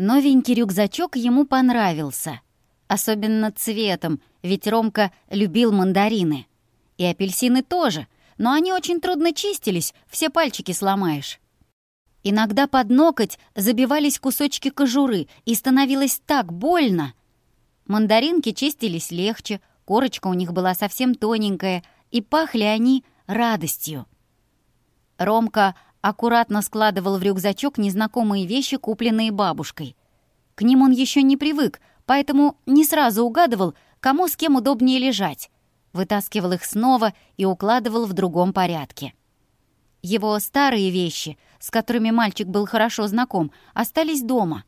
Новенький рюкзачок ему понравился. Особенно цветом, ведь Ромка любил мандарины. И апельсины тоже, но они очень трудно чистились, все пальчики сломаешь. Иногда под ноготь забивались кусочки кожуры, и становилось так больно. Мандаринки чистились легче, корочка у них была совсем тоненькая, и пахли они радостью. Ромка аккуратно складывал в рюкзачок незнакомые вещи, купленные бабушкой. К ним он еще не привык, поэтому не сразу угадывал, кому с кем удобнее лежать. Вытаскивал их снова и укладывал в другом порядке. Его старые вещи, с которыми мальчик был хорошо знаком, остались дома.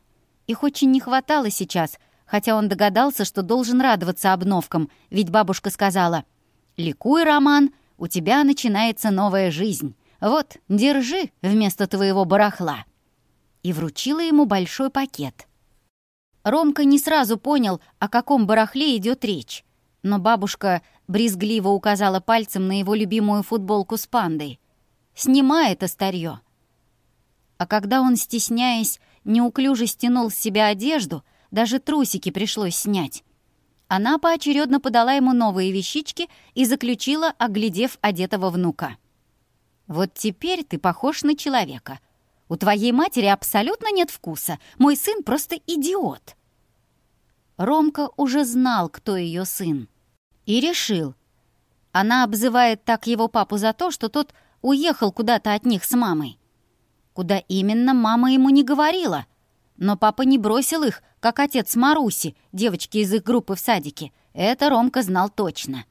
Их очень не хватало сейчас, хотя он догадался, что должен радоваться обновкам, ведь бабушка сказала «Ликуй, Роман, у тебя начинается новая жизнь». Вот, держи вместо твоего барахла!» И вручила ему большой пакет. Ромка не сразу понял, о каком барахле идет речь. Но бабушка брезгливо указала пальцем на его любимую футболку с пандой. «Снимай это старье!» А когда он, стесняясь, неуклюже стянул с себя одежду, даже трусики пришлось снять. Она поочередно подала ему новые вещички и заключила, оглядев одетого внука. Вот теперь ты похож на человека. У твоей матери абсолютно нет вкуса. Мой сын просто идиот». Ромка уже знал, кто ее сын. И решил. Она обзывает так его папу за то, что тот уехал куда-то от них с мамой. Куда именно, мама ему не говорила. Но папа не бросил их, как отец Маруси, девочки из их группы в садике. Это Ромка знал точно.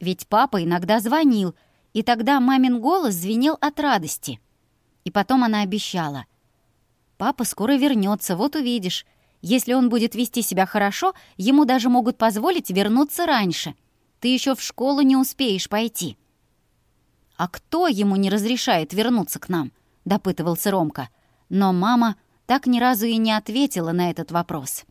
Ведь папа иногда звонил — и тогда мамин голос звенел от радости. И потом она обещала. «Папа скоро вернется, вот увидишь. Если он будет вести себя хорошо, ему даже могут позволить вернуться раньше. Ты еще в школу не успеешь пойти». «А кто ему не разрешает вернуться к нам?» — допытывался Ромка. Но мама так ни разу и не ответила на этот вопрос.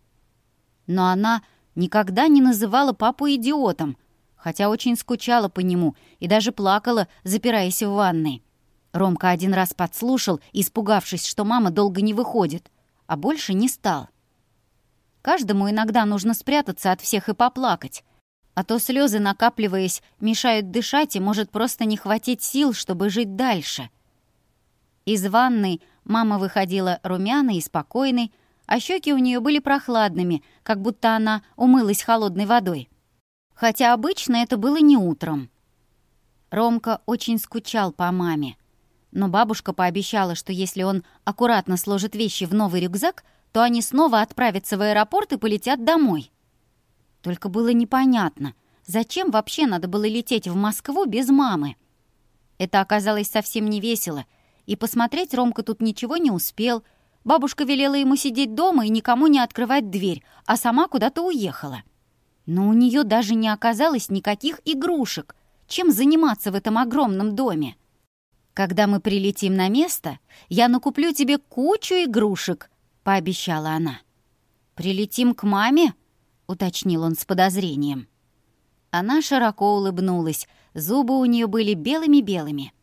Но она никогда не называла папу идиотом, хотя очень скучала по нему и даже плакала, запираясь в ванной. Ромка один раз подслушал, испугавшись, что мама долго не выходит, а больше не стал. Каждому иногда нужно спрятаться от всех и поплакать, а то слезы, накапливаясь, мешают дышать и может просто не хватить сил, чтобы жить дальше. Из ванной мама выходила румяной и спокойной, а щеки у нее были прохладными, как будто она умылась холодной водой хотя обычно это было не утром. Ромка очень скучал по маме, но бабушка пообещала, что если он аккуратно сложит вещи в новый рюкзак, то они снова отправятся в аэропорт и полетят домой. Только было непонятно, зачем вообще надо было лететь в Москву без мамы. Это оказалось совсем не весело, и посмотреть Ромка тут ничего не успел. Бабушка велела ему сидеть дома и никому не открывать дверь, а сама куда-то уехала. Но у нее даже не оказалось никаких игрушек. Чем заниматься в этом огромном доме? Когда мы прилетим на место, я накуплю тебе кучу игрушек, пообещала она. Прилетим к маме? уточнил он с подозрением. Она широко улыбнулась. Зубы у нее были белыми-белыми.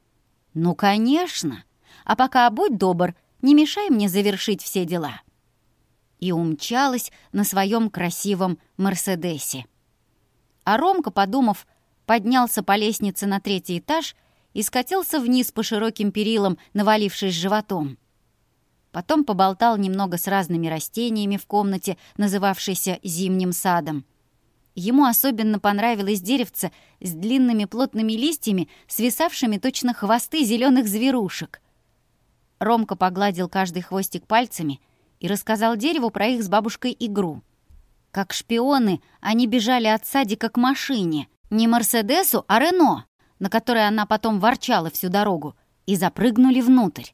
Ну, конечно. А пока будь добр, не мешай мне завершить все дела и умчалась на своем красивом «Мерседесе». А Ромка, подумав, поднялся по лестнице на третий этаж и скатился вниз по широким перилам, навалившись животом. Потом поболтал немного с разными растениями в комнате, называвшейся «зимним садом». Ему особенно понравилось деревце с длинными плотными листьями, свисавшими точно хвосты зеленых зверушек. Ромка погладил каждый хвостик пальцами и рассказал дереву про их с бабушкой игру. Как шпионы, они бежали от садика к машине, не Мерседесу, а Рено, на которой она потом ворчала всю дорогу, и запрыгнули внутрь.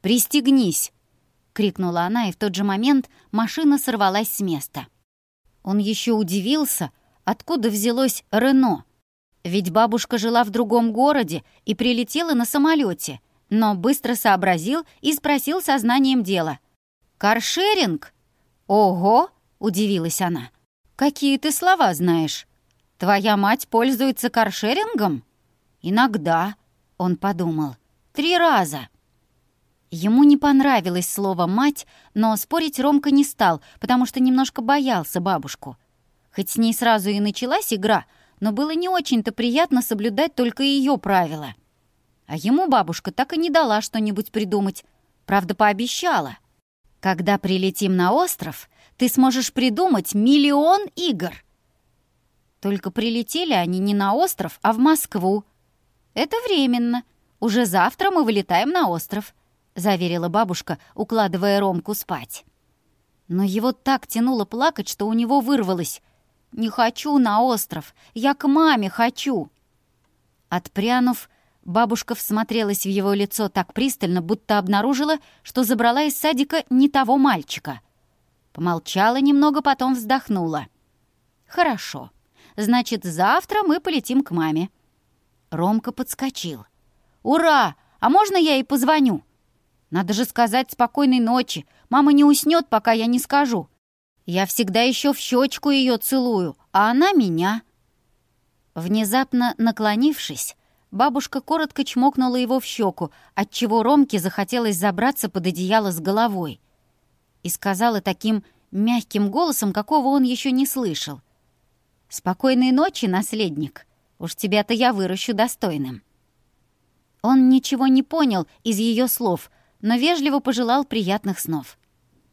«Пристегнись!» — крикнула она, и в тот же момент машина сорвалась с места. Он еще удивился, откуда взялось Рено. Ведь бабушка жила в другом городе и прилетела на самолете, но быстро сообразил и спросил сознанием дела. «Каршеринг? Ого!» — удивилась она. «Какие ты слова знаешь? Твоя мать пользуется каршерингом?» «Иногда», — он подумал. «Три раза». Ему не понравилось слово «мать», но спорить Ромка не стал, потому что немножко боялся бабушку. Хоть с ней сразу и началась игра, но было не очень-то приятно соблюдать только ее правила. А ему бабушка так и не дала что-нибудь придумать. Правда, пообещала. Когда прилетим на остров, ты сможешь придумать миллион игр. Только прилетели они не на остров, а в Москву. Это временно. Уже завтра мы вылетаем на остров, заверила бабушка, укладывая Ромку спать. Но его так тянуло плакать, что у него вырвалось. «Не хочу на остров! Я к маме хочу!» Отпрянув, Бабушка всмотрелась в его лицо так пристально, будто обнаружила, что забрала из садика не того мальчика. Помолчала немного, потом вздохнула. «Хорошо. Значит, завтра мы полетим к маме». Ромка подскочил. «Ура! А можно я ей позвоню?» «Надо же сказать спокойной ночи. Мама не уснет, пока я не скажу. Я всегда еще в щечку ее целую, а она меня». Внезапно наклонившись, Бабушка коротко чмокнула его в щеку, отчего Ромке захотелось забраться под одеяло с головой. И сказала таким мягким голосом, какого он еще не слышал. «Спокойной ночи, наследник. Уж тебя-то я выращу достойным». Он ничего не понял из ее слов, но вежливо пожелал приятных снов.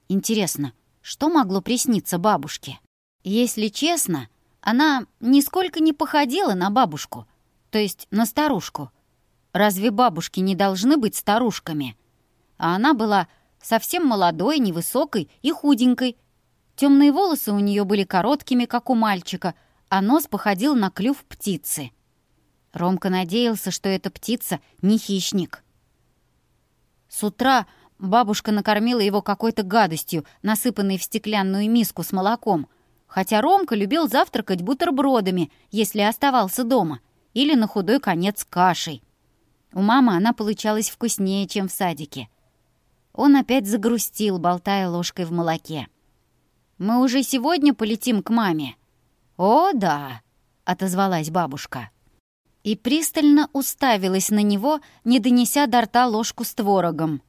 Интересно, что могло присниться бабушке? Если честно, она нисколько не походила на бабушку — то есть на старушку. Разве бабушки не должны быть старушками? А она была совсем молодой, невысокой и худенькой. Темные волосы у нее были короткими, как у мальчика, а нос походил на клюв птицы. Ромка надеялся, что эта птица не хищник. С утра бабушка накормила его какой-то гадостью, насыпанной в стеклянную миску с молоком, хотя Ромка любил завтракать бутербродами, если оставался дома — или на худой конец кашей. У мамы она получалась вкуснее, чем в садике. Он опять загрустил, болтая ложкой в молоке. «Мы уже сегодня полетим к маме?» «О, да!» — отозвалась бабушка. И пристально уставилась на него, не донеся до рта ложку с творогом.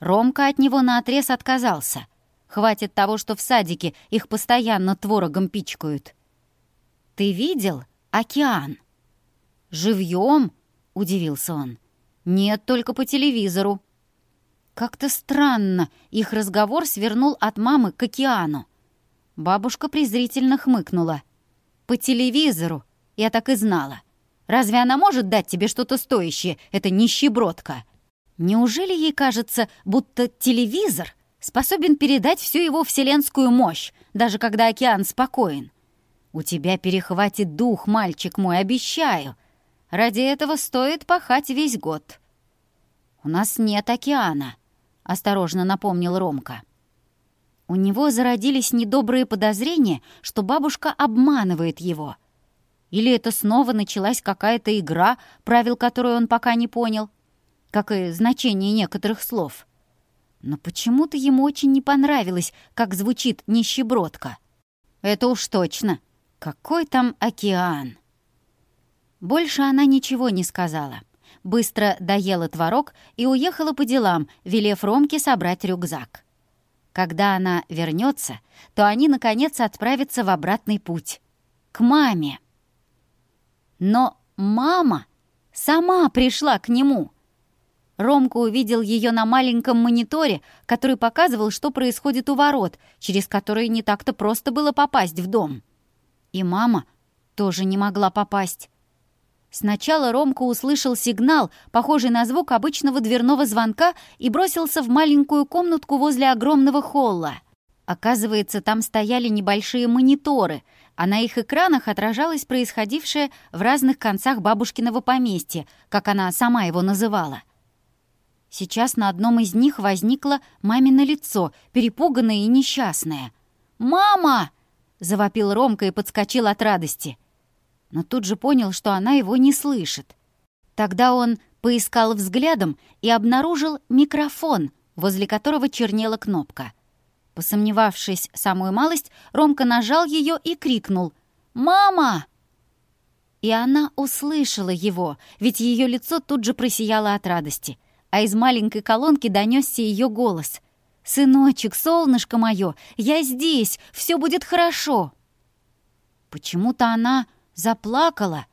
Ромка от него наотрез отказался. Хватит того, что в садике их постоянно творогом пичкают. «Ты видел океан?» «Живьем?» — удивился он. «Нет, только по телевизору». Как-то странно их разговор свернул от мамы к океану. Бабушка презрительно хмыкнула. «По телевизору? Я так и знала. Разве она может дать тебе что-то стоящее, эта нищебродка?» Неужели ей кажется, будто телевизор способен передать всю его вселенскую мощь, даже когда океан спокоен? «У тебя перехватит дух, мальчик мой, обещаю!» Ради этого стоит пахать весь год». «У нас нет океана», — осторожно напомнил Ромка. У него зародились недобрые подозрения, что бабушка обманывает его. Или это снова началась какая-то игра, правил которой он пока не понял, как и значение некоторых слов. Но почему-то ему очень не понравилось, как звучит нищебродка. «Это уж точно. Какой там океан?» Больше она ничего не сказала. Быстро доела творог и уехала по делам, велев Ромке собрать рюкзак. Когда она вернется, то они, наконец, отправятся в обратный путь. К маме. Но мама сама пришла к нему. Ромка увидел ее на маленьком мониторе, который показывал, что происходит у ворот, через которые не так-то просто было попасть в дом. И мама тоже не могла попасть. Сначала Ромка услышал сигнал, похожий на звук обычного дверного звонка, и бросился в маленькую комнатку возле огромного холла. Оказывается, там стояли небольшие мониторы, а на их экранах отражалось происходившее в разных концах бабушкиного поместья, как она сама его называла. Сейчас на одном из них возникло мамино лицо, перепуганное и несчастное. «Мама!» — завопил Ромка и подскочил от радости но тут же понял, что она его не слышит. Тогда он поискал взглядом и обнаружил микрофон, возле которого чернела кнопка. Посомневавшись самую малость, Ромка нажал ее и крикнул «Мама!». И она услышала его, ведь ее лицо тут же просияло от радости, а из маленькой колонки донесся ее голос. «Сыночек, солнышко мое, я здесь, все будет хорошо!» Почему-то она заплакала,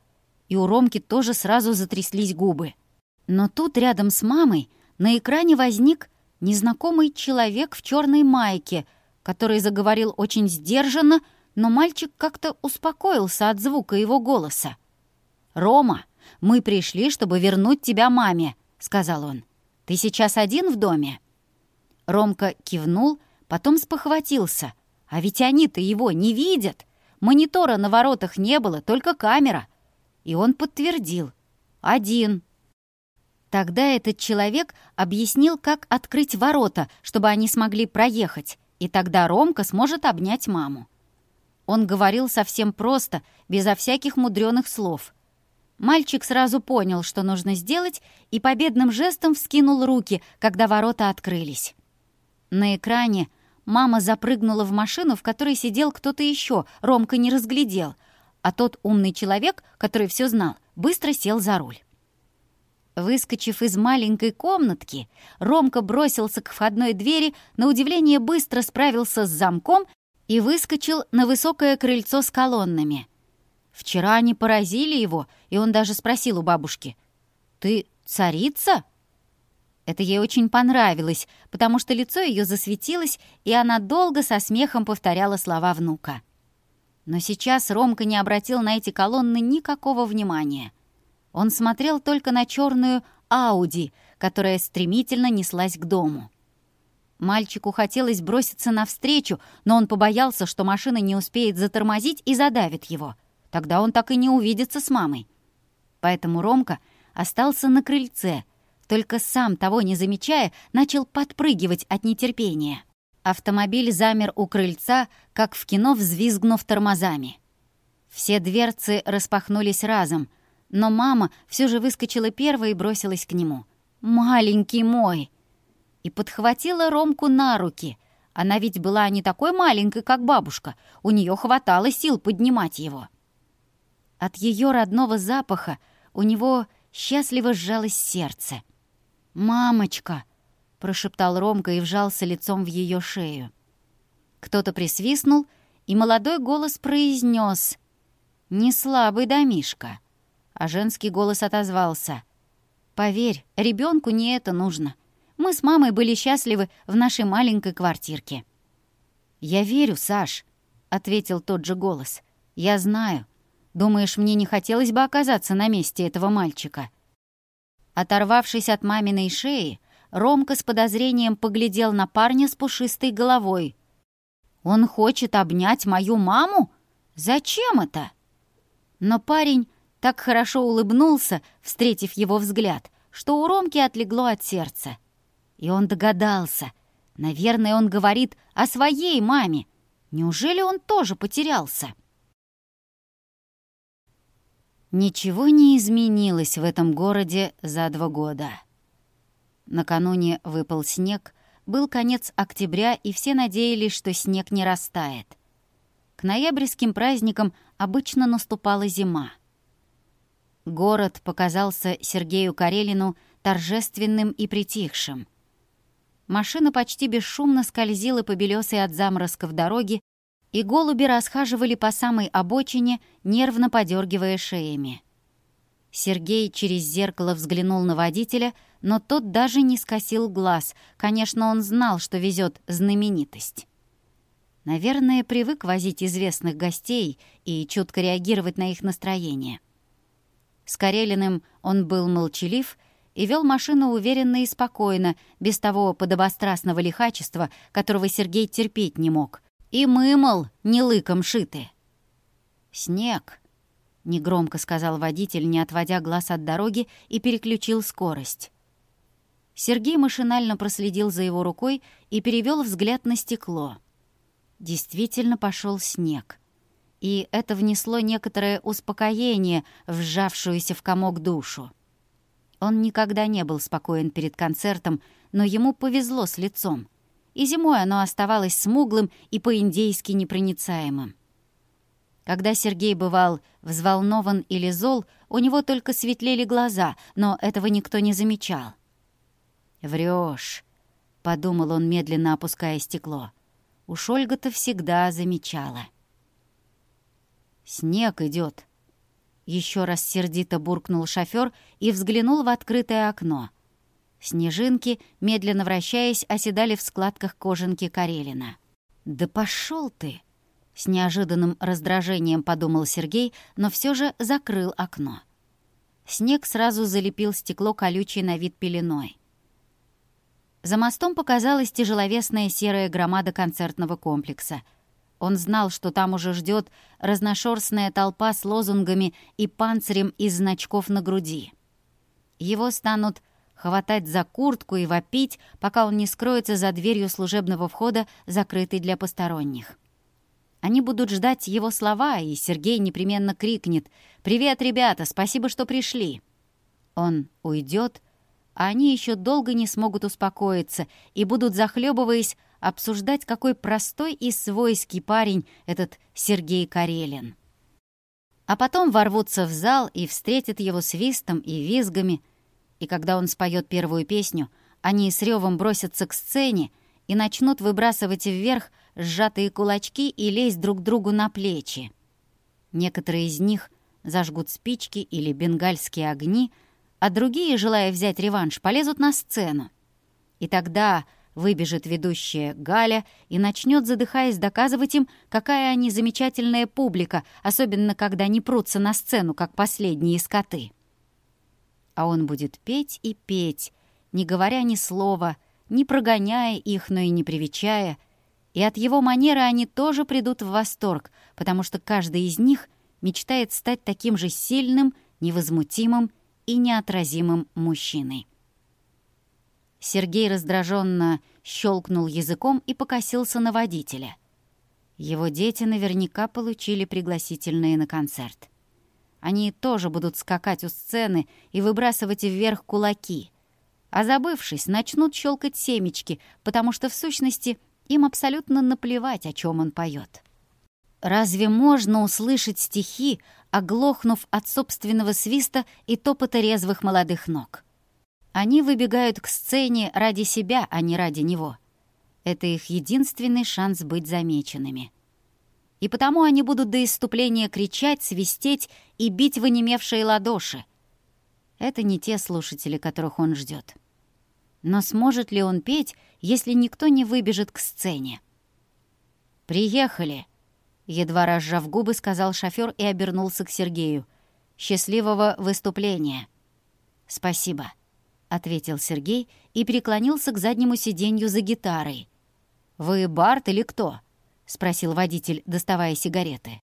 и у Ромки тоже сразу затряслись губы. Но тут рядом с мамой на экране возник незнакомый человек в черной майке, который заговорил очень сдержанно, но мальчик как-то успокоился от звука его голоса. «Рома, мы пришли, чтобы вернуть тебя маме», — сказал он. «Ты сейчас один в доме?» Ромка кивнул, потом спохватился. «А ведь они-то его не видят!» Монитора на воротах не было, только камера. И он подтвердил. Один. Тогда этот человек объяснил, как открыть ворота, чтобы они смогли проехать, и тогда Ромка сможет обнять маму. Он говорил совсем просто, безо всяких мудреных слов. Мальчик сразу понял, что нужно сделать, и победным жестом вскинул руки, когда ворота открылись. На экране мама запрыгнула в машину, в которой сидел кто-то еще, Ромка не разглядел, а тот умный человек, который все знал, быстро сел за руль. Выскочив из маленькой комнатки, Ромка бросился к входной двери, на удивление быстро справился с замком и выскочил на высокое крыльцо с колоннами. Вчера они поразили его, и он даже спросил у бабушки, «Ты царица?» Это ей очень понравилось, потому что лицо ее засветилось, и она долго со смехом повторяла слова внука. Но сейчас Ромка не обратил на эти колонны никакого внимания — он смотрел только на черную Ауди, которая стремительно неслась к дому. Мальчику хотелось броситься навстречу, но он побоялся, что машина не успеет затормозить и задавит его. Тогда он так и не увидится с мамой. Поэтому Ромка остался на крыльце, Только сам, того не замечая, начал подпрыгивать от нетерпения. Автомобиль замер у крыльца, как в кино взвизгнув тормозами. Все дверцы распахнулись разом, но мама все же выскочила первой и бросилась к нему. «Маленький мой!» И подхватила Ромку на руки. Она ведь была не такой маленькой, как бабушка. У нее хватало сил поднимать его. От ее родного запаха у него счастливо сжалось сердце. «Мамочка!» — прошептал Ромка и вжался лицом в ее шею. Кто-то присвистнул, и молодой голос произнес «Не слабый домишка!» А женский голос отозвался «Поверь, ребенку не это нужно. Мы с мамой были счастливы в нашей маленькой квартирке». «Я верю, Саш», — ответил тот же голос. «Я знаю. Думаешь, мне не хотелось бы оказаться на месте этого мальчика?» Оторвавшись от маминой шеи, Ромка с подозрением поглядел на парня с пушистой головой. «Он хочет обнять мою маму? Зачем это?» Но парень так хорошо улыбнулся, встретив его взгляд, что у Ромки отлегло от сердца. И он догадался. Наверное, он говорит о своей маме. Неужели он тоже потерялся?» Ничего не изменилось в этом городе за два года. Накануне выпал снег, был конец октября, и все надеялись, что снег не растает. К ноябрьским праздникам обычно наступала зима. Город показался Сергею Карелину торжественным и притихшим. Машина почти бесшумно скользила по белесой от заморозков дороги, дороге, и голуби расхаживали по самой обочине, нервно подергивая шеями. Сергей через зеркало взглянул на водителя, но тот даже не скосил глаз. Конечно, он знал, что везет знаменитость. Наверное, привык возить известных гостей и чутко реагировать на их настроение. — с Карелиным он был молчалив и вел машину уверенно и спокойно, без того подобострастного лихачества, которого Сергей терпеть не мог. И мы, мол, не лыком шиты. «Снег», — негромко сказал водитель, не отводя глаз от дороги, и переключил скорость. Сергей машинально проследил за его рукой и перевел взгляд на стекло. Действительно пошел снег. И это внесло некоторое успокоение в сжавшуюся в комок душу. Он никогда не был спокоен перед концертом, но ему повезло с лицом — и зимой оно оставалось смуглым и по-индейски непроницаемым. Когда Сергей бывал взволнован или зол, у него только светлели глаза, но этого никто не замечал. «Врёшь», — подумал он, медленно опуская стекло. Уж Ольга-то всегда замечала. «Снег идёт», — ещё раз сердито буркнул шофёр и взглянул в открытое окно — Снежинки, медленно вращаясь, оседали в складках кожанки Карелина. «Да пошел ты!» С неожиданным раздражением подумал Сергей, но все же закрыл окно. Снег сразу залепил стекло колючей на вид пеленой. За мостом показалась тяжеловесная серая громада концертного комплекса. Он знал, что там уже ждет разношерстная толпа с лозунгами и панцирем из значков на груди. Его станут хватать за куртку и вопить, пока он не скроется за дверью служебного входа, закрытой для посторонних. Они будут ждать его слова, и Сергей непременно крикнет «Привет, ребята! Спасибо, что пришли!» Он уйдет, а они еще долго не смогут успокоиться и будут, захлебываясь, обсуждать, какой простой и свойский парень этот Сергей Карелин. А потом ворвутся в зал и встретят его свистом и визгами, и когда он споет первую песню, они с ревом бросятся к сцене и начнут выбрасывать вверх сжатые кулачки и лезть друг другу на плечи. Некоторые из них зажгут спички или бенгальские огни, а другие, желая взять реванш, полезут на сцену. И тогда выбежит ведущая Галя и начнет, задыхаясь, доказывать им, какая они замечательная публика, особенно когда не прутся на сцену, как последние скоты. А он будет петь и петь, не говоря ни слова, не прогоняя их, но и не привечая — и от его манеры они тоже придут в восторг, потому что каждый из них мечтает стать таким же сильным, невозмутимым и неотразимым мужчиной. Сергей раздраженно щелкнул языком и покосился на водителя. Его дети наверняка получили пригласительные на концерт. Они тоже будут скакать у сцены и выбрасывать вверх кулаки. А забывшись, начнут щелкать семечки, потому что в сущности им абсолютно наплевать, о чем он поет. Разве можно услышать стихи, оглохнув от собственного свиста и топота резвых молодых ног? Они выбегают к сцене ради себя, а не ради него. Это их единственный шанс быть замеченными и потому они будут до иступления кричать, свистеть и бить в онемевшие ладоши. Это не те слушатели, которых он ждет. Но сможет ли он петь, если никто не выбежит к сцене? «Приехали!» Едва разжав губы, сказал шофер и обернулся к Сергею. «Счастливого выступления!» «Спасибо», — ответил Сергей и преклонился к заднему сиденью за гитарой. «Вы Барт или кто?» — спросил водитель, доставая сигареты.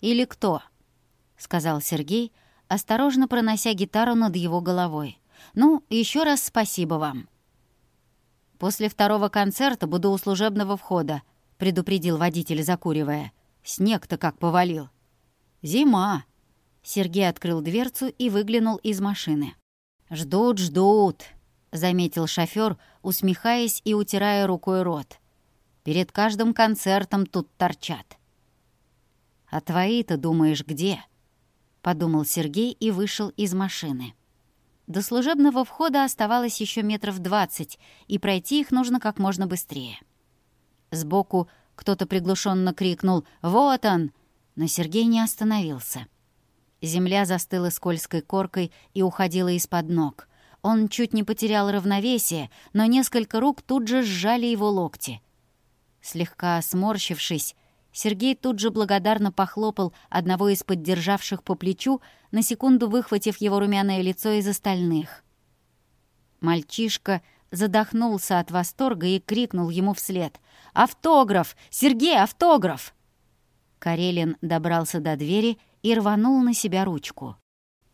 «Или кто?» — сказал Сергей, осторожно пронося гитару над его головой. «Ну, еще раз спасибо вам». «После второго концерта буду у служебного входа», — предупредил водитель, закуривая. «Снег-то как повалил». «Зима!» Сергей открыл дверцу и выглянул из машины. «Ждут, ждут», — заметил шофер усмехаясь и утирая рукой рот перед каждым концертом тут торчат. «А твои-то думаешь, где?» — подумал Сергей и вышел из машины. До служебного входа оставалось еще метров двадцать, и пройти их нужно как можно быстрее. Сбоку кто-то приглушенно крикнул «Вот он!», но Сергей не остановился. Земля застыла скользкой коркой и уходила из-под ног. Он чуть не потерял равновесие, но несколько рук тут же сжали его локти — Слегка сморщившись, Сергей тут же благодарно похлопал одного из поддержавших по плечу, на секунду выхватив его румяное лицо из остальных. Мальчишка задохнулся от восторга и крикнул ему вслед. «Автограф! Сергей, автограф!» Карелин добрался до двери и рванул на себя ручку.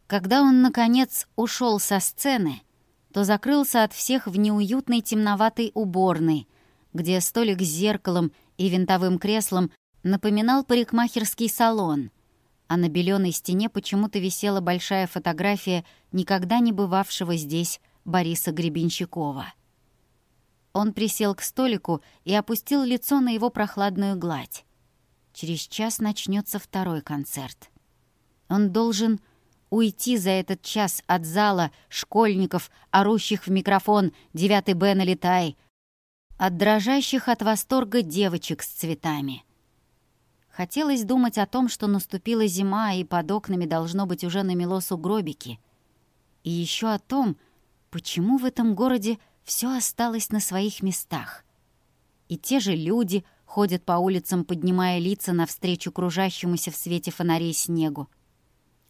Когда он, наконец, ушел со сцены, то закрылся от всех в неуютной темноватой уборной — где столик с зеркалом и винтовым креслом напоминал парикмахерский салон, а на беленой стене почему-то висела большая фотография никогда не бывавшего здесь Бориса Гребенщикова. Он присел к столику и опустил лицо на его прохладную гладь. Через час начнется второй концерт. Он должен уйти за этот час от зала, школьников, орущих в микрофон «Девятый Б, налетай!» от дрожащих от восторга девочек с цветами. Хотелось думать о том, что наступила зима, и под окнами должно быть уже намело сугробики. И еще о том, почему в этом городе все осталось на своих местах. И те же люди ходят по улицам, поднимая лица навстречу кружащемуся в свете фонарей снегу.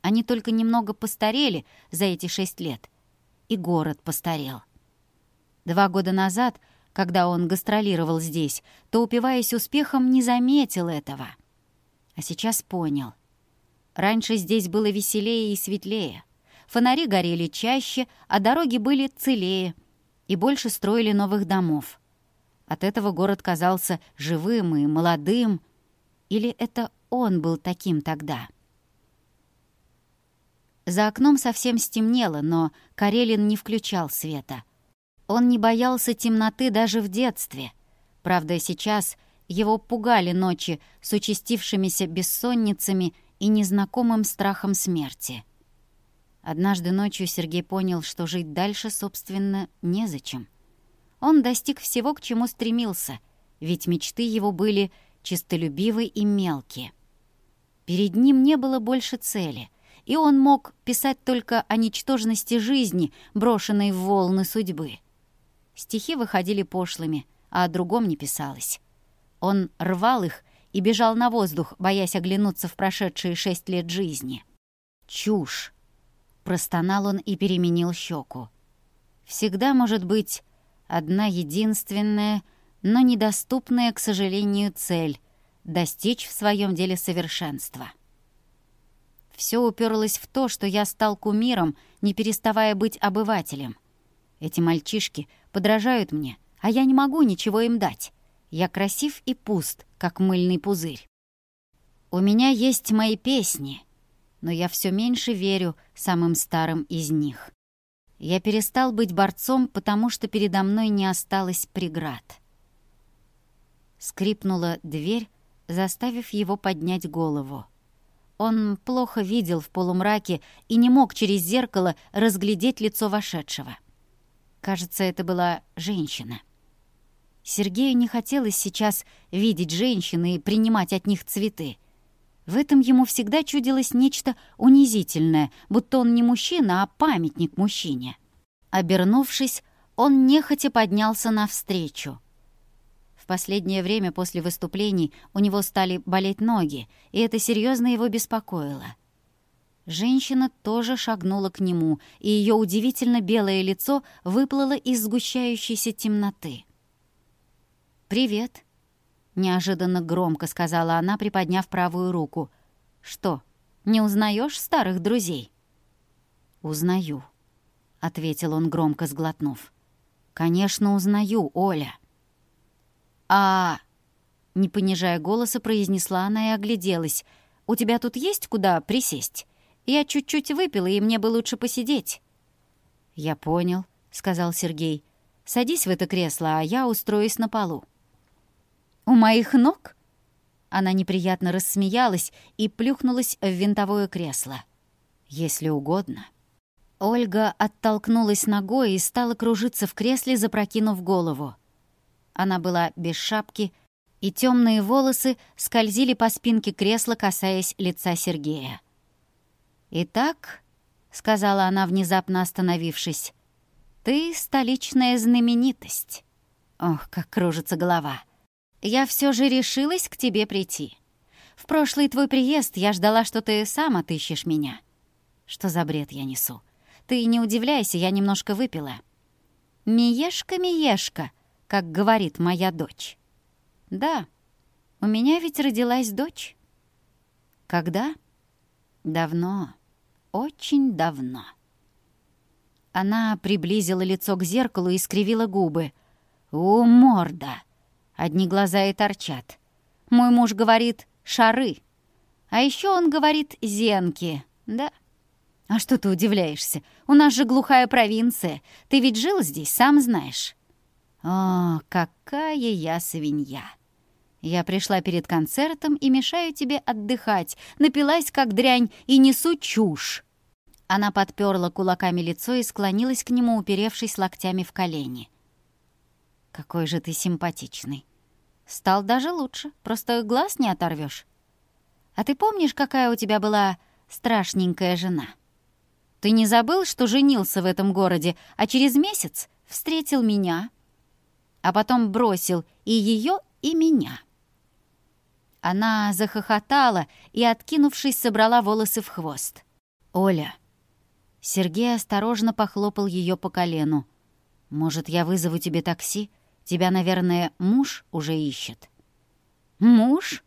Они только немного постарели за эти шесть лет. И город постарел. Два года назад — когда он гастролировал здесь, то, упиваясь успехом, не заметил этого. А сейчас понял. Раньше здесь было веселее и светлее. Фонари горели чаще, а дороги были целее. И больше строили новых домов. От этого город казался живым и молодым. Или это он был таким тогда? За окном совсем стемнело, но Карелин не включал света — он не боялся темноты даже в детстве. Правда, сейчас его пугали ночи с участившимися бессонницами и незнакомым страхом смерти. Однажды ночью Сергей понял, что жить дальше, собственно, незачем. Он достиг всего, к чему стремился, ведь мечты его были чистолюбивы и мелкие. Перед ним не было больше цели, и он мог писать только о ничтожности жизни, брошенной в волны судьбы. Стихи выходили пошлыми, а о другом не писалось. Он рвал их и бежал на воздух, боясь оглянуться в прошедшие шесть лет жизни. «Чушь!» — простонал он и переменил щеку. «Всегда может быть одна единственная, но недоступная, к сожалению, цель — достичь в своем деле совершенства». Все уперлось в то, что я стал кумиром, не переставая быть обывателем. Эти мальчишки подражают мне, а я не могу ничего им дать. Я красив и пуст, как мыльный пузырь. У меня есть мои песни, но я все меньше верю самым старым из них. Я перестал быть борцом, потому что передо мной не осталось преград. Скрипнула дверь, заставив его поднять голову. Он плохо видел в полумраке и не мог через зеркало разглядеть лицо вошедшего. Кажется, это была женщина. Сергею не хотелось сейчас видеть женщин и принимать от них цветы. В этом ему всегда чудилось нечто унизительное, будто он не мужчина, а памятник мужчине. Обернувшись, он нехотя поднялся навстречу. В последнее время после выступлений у него стали болеть ноги, и это серьезно его беспокоило. Женщина тоже шагнула к нему, и ее удивительно белое лицо выплыло из сгущающейся темноты. «Привет», — неожиданно громко сказала она, приподняв правую руку. «Что, не узнаешь старых друзей?» «Узнаю», — ответил он, громко сглотнув. «Конечно, узнаю, Оля». «А...» — не понижая голоса, произнесла она и огляделась. «У тебя тут есть куда присесть?» Я чуть-чуть выпила, и мне бы лучше посидеть». «Я понял», — сказал Сергей. «Садись в это кресло, а я устроюсь на полу». «У моих ног?» Она неприятно рассмеялась и плюхнулась в винтовое кресло. «Если угодно». Ольга оттолкнулась ногой и стала кружиться в кресле, запрокинув голову. Она была без шапки, и темные волосы скользили по спинке кресла, касаясь лица Сергея. «Итак», — сказала она, внезапно остановившись, — «ты столичная знаменитость». Ох, как кружится голова. «Я все же решилась к тебе прийти. В прошлый твой приезд я ждала, что ты сам отыщешь меня». «Что за бред я несу? Ты не удивляйся, я немножко выпила». «Миешка, Миешка», как говорит моя дочь. «Да, у меня ведь родилась дочь». «Когда?» Давно, очень давно. Она приблизила лицо к зеркалу и скривила губы. «У, морда!» Одни глаза и торчат. Мой муж говорит «шары». А еще он говорит «зенки». Да? А что ты удивляешься? У нас же глухая провинция. Ты ведь жил здесь, сам знаешь. О, а, какая я свинья!» Я пришла перед концертом и мешаю тебе отдыхать, напилась как дрянь и несу чушь. Она подперла кулаками лицо и склонилась к нему, уперевшись локтями в колени. «Какой же ты симпатичный. Стал даже лучше, просто глаз не оторвешь. А ты помнишь, какая у тебя была страшненькая жена? Ты не забыл, что женился в этом городе, а через месяц встретил меня, а потом бросил и ее, и меня?» Она захохотала и, откинувшись, собрала волосы в хвост. «Оля!» Сергей осторожно похлопал ее по колену. «Может, я вызову тебе такси? Тебя, наверное, муж уже ищет». «Муж?»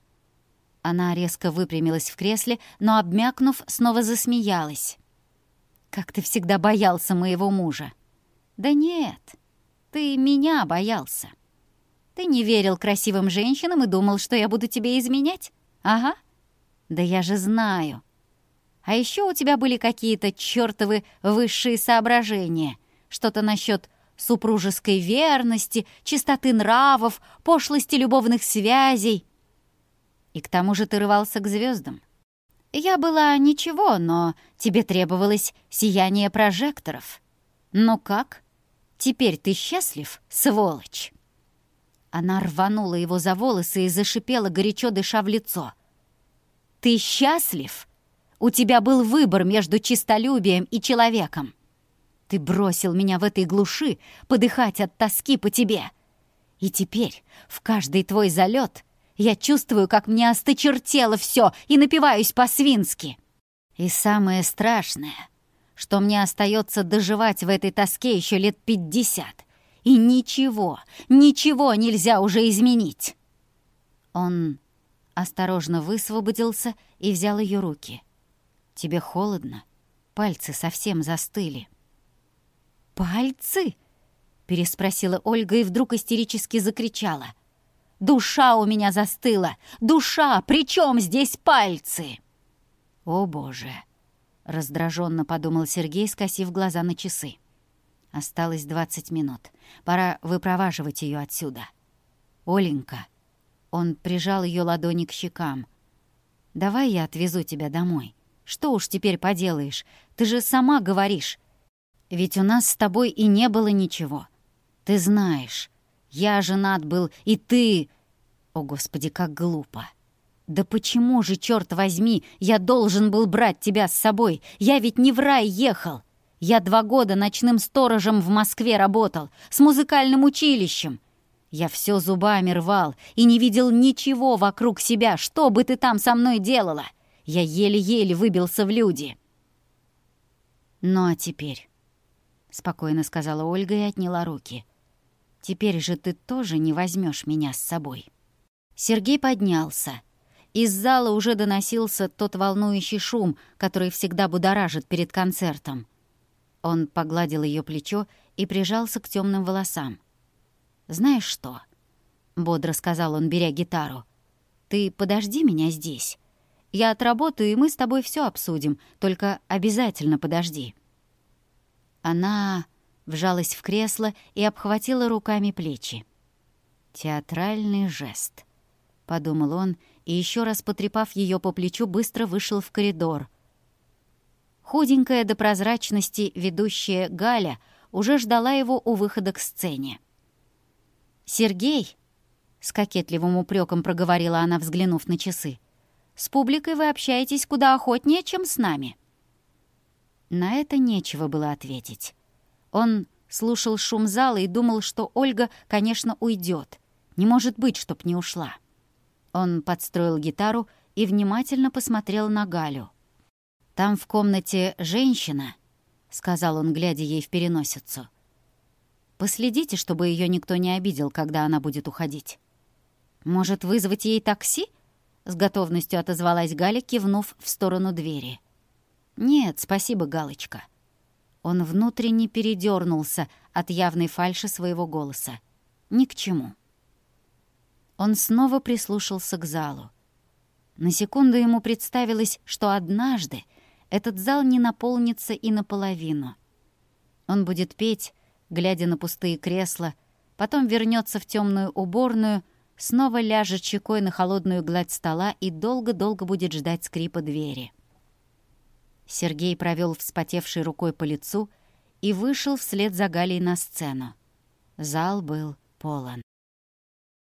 Она резко выпрямилась в кресле, но, обмякнув, снова засмеялась. «Как ты всегда боялся моего мужа!» «Да нет, ты меня боялся!» Ты не верил красивым женщинам и думал, что я буду тебе изменять? Ага. Да я же знаю. А еще у тебя были какие-то чертовы высшие соображения. Что-то насчет супружеской верности, чистоты нравов, пошлости любовных связей. И к тому же ты рвался к звездам. Я была ничего, но тебе требовалось сияние прожекторов. Но как? Теперь ты счастлив, сволочь? Она рванула его за волосы и зашипела, горячо дыша в лицо. «Ты счастлив? У тебя был выбор между чистолюбием и человеком. Ты бросил меня в этой глуши подыхать от тоски по тебе. И теперь в каждый твой залет я чувствую, как мне осточертело все и напиваюсь по-свински. И самое страшное, что мне остается доживать в этой тоске еще лет пятьдесят и ничего, ничего нельзя уже изменить!» Он осторожно высвободился и взял ее руки. «Тебе холодно? Пальцы совсем застыли». «Пальцы?» — переспросила Ольга и вдруг истерически закричала. «Душа у меня застыла! Душа! Причем здесь пальцы?» «О, Боже!» — раздраженно подумал Сергей, скосив глаза на часы. Осталось двадцать минут. Пора выпроваживать ее отсюда. «Оленька!» Он прижал ее ладони к щекам. «Давай я отвезу тебя домой. Что уж теперь поделаешь? Ты же сама говоришь. Ведь у нас с тобой и не было ничего. Ты знаешь, я женат был, и ты...» «О, Господи, как глупо!» «Да почему же, черт возьми, я должен был брать тебя с собой? Я ведь не в рай ехал!» Я два года ночным сторожем в Москве работал, с музыкальным училищем. Я все зубами рвал и не видел ничего вокруг себя, что бы ты там со мной делала. Я еле-еле выбился в люди. «Ну а теперь?» — спокойно сказала Ольга и отняла руки. «Теперь же ты тоже не возьмешь меня с собой». Сергей поднялся. Из зала уже доносился тот волнующий шум, который всегда будоражит перед концертом. Он погладил ее плечо и прижался к темным волосам. «Знаешь что?» — бодро сказал он, беря гитару. «Ты подожди меня здесь. Я отработаю, и мы с тобой все обсудим, только обязательно подожди». Она вжалась в кресло и обхватила руками плечи. «Театральный жест», — подумал он, и еще раз потрепав ее по плечу, быстро вышел в коридор — Худенькая до прозрачности ведущая Галя уже ждала его у выхода к сцене. «Сергей!» — с кокетливым упреком проговорила она, взглянув на часы. «С публикой вы общаетесь куда охотнее, чем с нами». На это нечего было ответить. Он слушал шум зала и думал, что Ольга, конечно, уйдет. Не может быть, чтоб не ушла. Он подстроил гитару и внимательно посмотрел на Галю — «Там в комнате женщина», — сказал он, глядя ей в переносицу. «Последите, чтобы ее никто не обидел, когда она будет уходить». «Может, вызвать ей такси?» — с готовностью отозвалась Галя, кивнув в сторону двери. «Нет, спасибо, Галочка». Он внутренне передернулся от явной фальши своего голоса. «Ни к чему». Он снова прислушался к залу. На секунду ему представилось, что однажды этот зал не наполнится и наполовину. Он будет петь, глядя на пустые кресла, потом вернется в темную уборную, снова ляжет чекой на холодную гладь стола и долго-долго будет ждать скрипа двери. Сергей провел вспотевшей рукой по лицу и вышел вслед за Галей на сцену. Зал был полон.